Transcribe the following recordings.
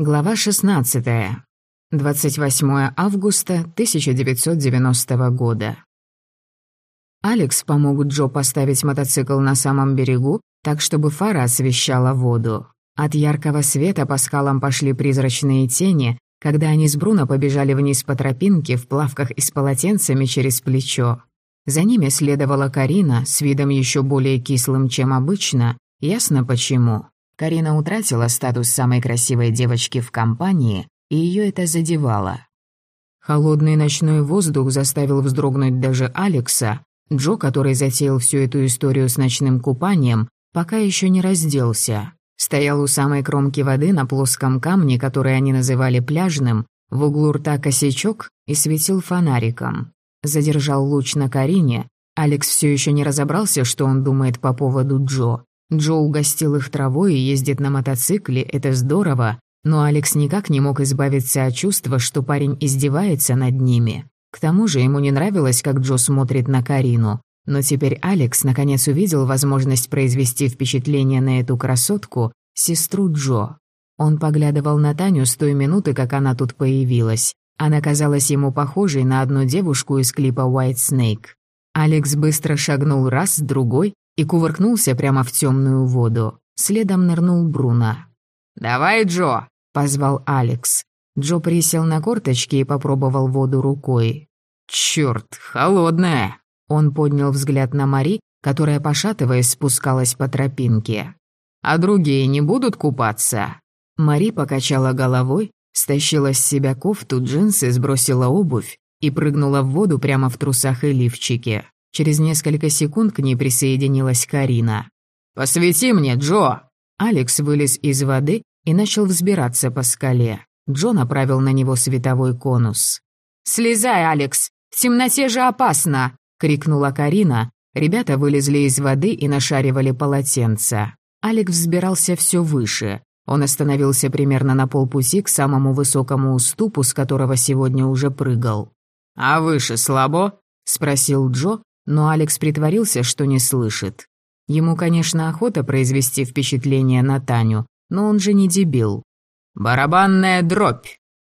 Глава 16. 28 августа 1990 года. Алекс помог Джо поставить мотоцикл на самом берегу, так чтобы фара освещала воду. От яркого света по скалам пошли призрачные тени, когда они с Бруно побежали вниз по тропинке в плавках и с полотенцами через плечо. За ними следовала Карина с видом еще более кислым, чем обычно, ясно почему. Карина утратила статус самой красивой девочки в компании, и ее это задевало. Холодный ночной воздух заставил вздрогнуть даже Алекса. Джо, который затеял всю эту историю с ночным купанием, пока еще не разделся. Стоял у самой кромки воды на плоском камне, который они называли пляжным, в углу рта косячок и светил фонариком. Задержал луч на Карине. Алекс все еще не разобрался, что он думает по поводу Джо. Джо угостил их травой и ездит на мотоцикле, это здорово, но Алекс никак не мог избавиться от чувства, что парень издевается над ними. К тому же ему не нравилось, как Джо смотрит на Карину. Но теперь Алекс наконец увидел возможность произвести впечатление на эту красотку, сестру Джо. Он поглядывал на Таню с той минуты, как она тут появилась. Она казалась ему похожей на одну девушку из клипа White Snake. Алекс быстро шагнул раз, другой, и кувыркнулся прямо в темную воду. Следом нырнул Бруно. «Давай, Джо!» — позвал Алекс. Джо присел на корточки и попробовал воду рукой. «Чёрт, холодная!» Он поднял взгляд на Мари, которая, пошатываясь, спускалась по тропинке. «А другие не будут купаться?» Мари покачала головой, стащила с себя кофту, джинсы, сбросила обувь и прыгнула в воду прямо в трусах и лифчике. Через несколько секунд к ней присоединилась Карина. «Посвети мне, Джо!» Алекс вылез из воды и начал взбираться по скале. Джо направил на него световой конус. «Слезай, Алекс! В темноте же опасно!» — крикнула Карина. Ребята вылезли из воды и нашаривали полотенца. Алекс взбирался все выше. Он остановился примерно на полпути к самому высокому уступу, с которого сегодня уже прыгал. «А выше слабо?» — спросил Джо, но Алекс притворился, что не слышит. Ему, конечно, охота произвести впечатление на Таню, но он же не дебил. «Барабанная дробь!»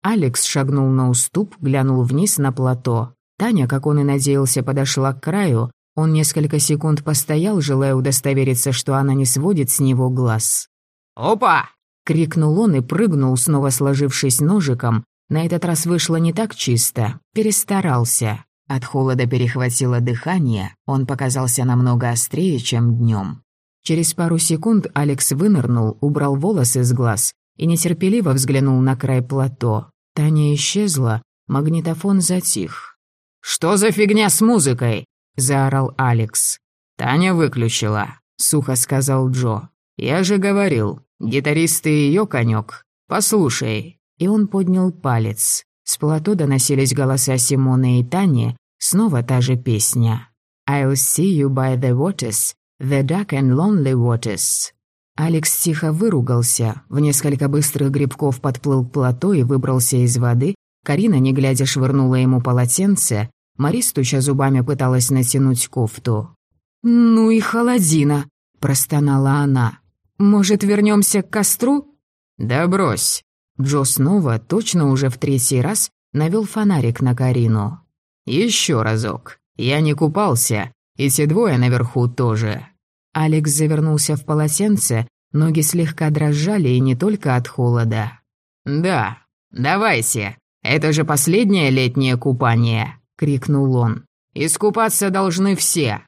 Алекс шагнул на уступ, глянул вниз на плато. Таня, как он и надеялся, подошла к краю. Он несколько секунд постоял, желая удостовериться, что она не сводит с него глаз. «Опа!» — крикнул он и прыгнул, снова сложившись ножиком. На этот раз вышло не так чисто. Перестарался. От холода перехватило дыхание, он показался намного острее, чем днем. Через пару секунд Алекс вынырнул, убрал волосы с глаз и нетерпеливо взглянул на край плато. Таня исчезла, магнитофон затих. «Что за фигня с музыкой?» – заорал Алекс. «Таня выключила», – сухо сказал Джо. «Я же говорил, гитаристы ее конек. Послушай». И он поднял палец. С плато доносились голоса Симоны и Тани, снова та же песня. «I'll see you by the waters, the dark and lonely waters». Алекс тихо выругался, в несколько быстрых грибков подплыл к плато и выбрался из воды. Карина, не глядя, швырнула ему полотенце. Мари, стуча зубами, пыталась натянуть кофту. «Ну и холодина», – простонала она. «Может, вернемся к костру?» «Да брось», Джо снова, точно уже в третий раз, навел фонарик на Карину. Еще разок. Я не купался, и те двое наверху тоже». Алекс завернулся в полотенце, ноги слегка дрожали и не только от холода. «Да, давайте. Это же последнее летнее купание», — крикнул он. «Искупаться должны все».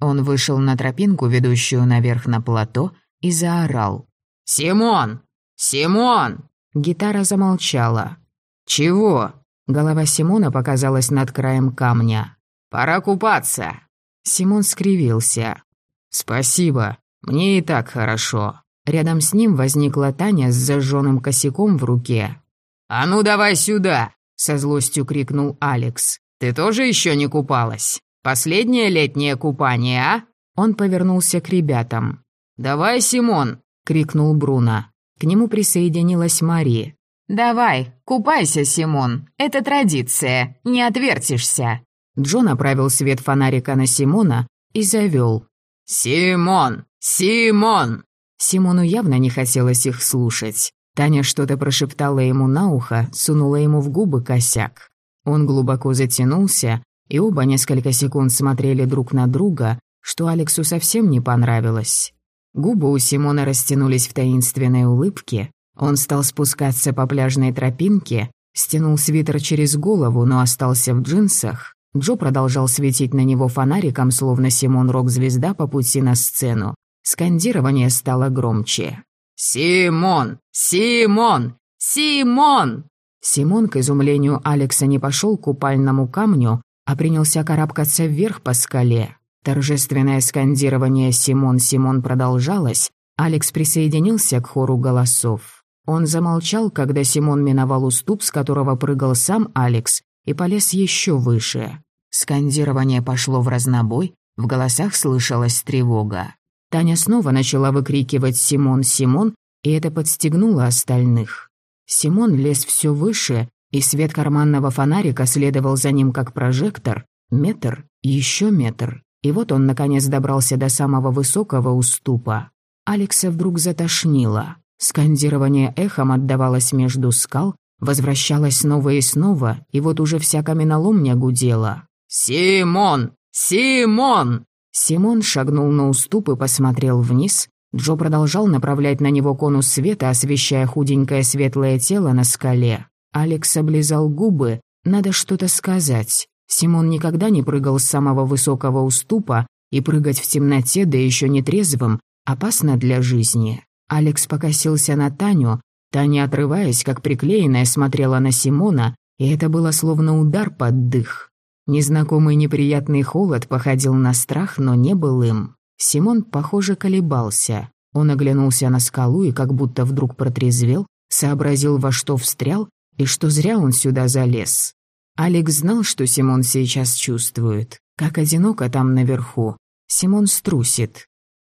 Он вышел на тропинку, ведущую наверх на плато, и заорал. «Симон! Симон!» Гитара замолчала. «Чего?» Голова Симона показалась над краем камня. «Пора купаться!» Симон скривился. «Спасибо, мне и так хорошо». Рядом с ним возникла Таня с зажженным косяком в руке. «А ну давай сюда!» — со злостью крикнул Алекс. «Ты тоже еще не купалась? Последнее летнее купание, а?» Он повернулся к ребятам. «Давай, Симон!» — крикнул Бруно. К нему присоединилась Мари. «Давай, купайся, Симон. Это традиция, не отвертишься». Джо направил свет фонарика на Симона и завел. «Симон! Симон!» Симону явно не хотелось их слушать. Таня что-то прошептала ему на ухо, сунула ему в губы косяк. Он глубоко затянулся, и оба несколько секунд смотрели друг на друга, что Алексу совсем не понравилось. Губы у Симона растянулись в таинственной улыбке. Он стал спускаться по пляжной тропинке, стянул свитер через голову, но остался в джинсах. Джо продолжал светить на него фонариком, словно Симон рок-звезда по пути на сцену. Скандирование стало громче. «Симон! Симон! Симон!» Симон, к изумлению Алекса, не пошел к купальному камню, а принялся карабкаться вверх по скале. Торжественное скандирование «Симон, Симон» продолжалось. Алекс присоединился к хору голосов. Он замолчал, когда Симон миновал уступ, с которого прыгал сам Алекс, и полез еще выше. Скандирование пошло в разнобой, в голосах слышалась тревога. Таня снова начала выкрикивать «Симон, Симон», и это подстегнуло остальных. Симон лез все выше, и свет карманного фонарика следовал за ним как прожектор. Метр, еще метр. И вот он, наконец, добрался до самого высокого уступа. Алекса вдруг затошнило. Скандирование эхом отдавалось между скал, возвращалось снова и снова, и вот уже вся каменоломня гудела. «Симон! Симон!» Симон шагнул на уступ и посмотрел вниз. Джо продолжал направлять на него конус света, освещая худенькое светлое тело на скале. Алекс облизал губы. Надо что-то сказать. Симон никогда не прыгал с самого высокого уступа, и прыгать в темноте, да еще не трезвым, опасно для жизни. Алекс покосился на Таню. Таня, отрываясь, как приклеенная, смотрела на Симона, и это было словно удар под дых. Незнакомый неприятный холод походил на страх, но не был им. Симон, похоже, колебался. Он оглянулся на скалу и как будто вдруг протрезвел, сообразил, во что встрял и что зря он сюда залез. Алекс знал, что Симон сейчас чувствует, как одиноко там наверху. Симон струсит.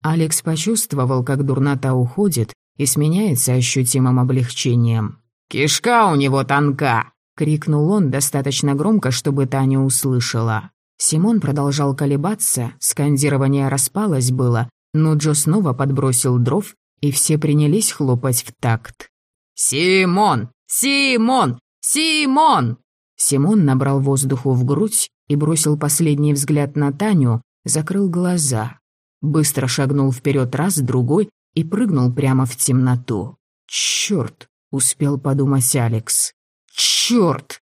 Алекс почувствовал, как дурнота уходит и сменяется ощутимым облегчением. «Кишка у него тонка!» — крикнул он достаточно громко, чтобы Таня услышала. Симон продолжал колебаться, скандирование распалось было, но Джо снова подбросил дров, и все принялись хлопать в такт. «Симон! Симон! Симон!» Симон набрал воздуху в грудь и бросил последний взгляд на Таню, закрыл глаза. Быстро шагнул вперед раз, другой и прыгнул прямо в темноту. «Чёрт!» — успел подумать Алекс. Черт!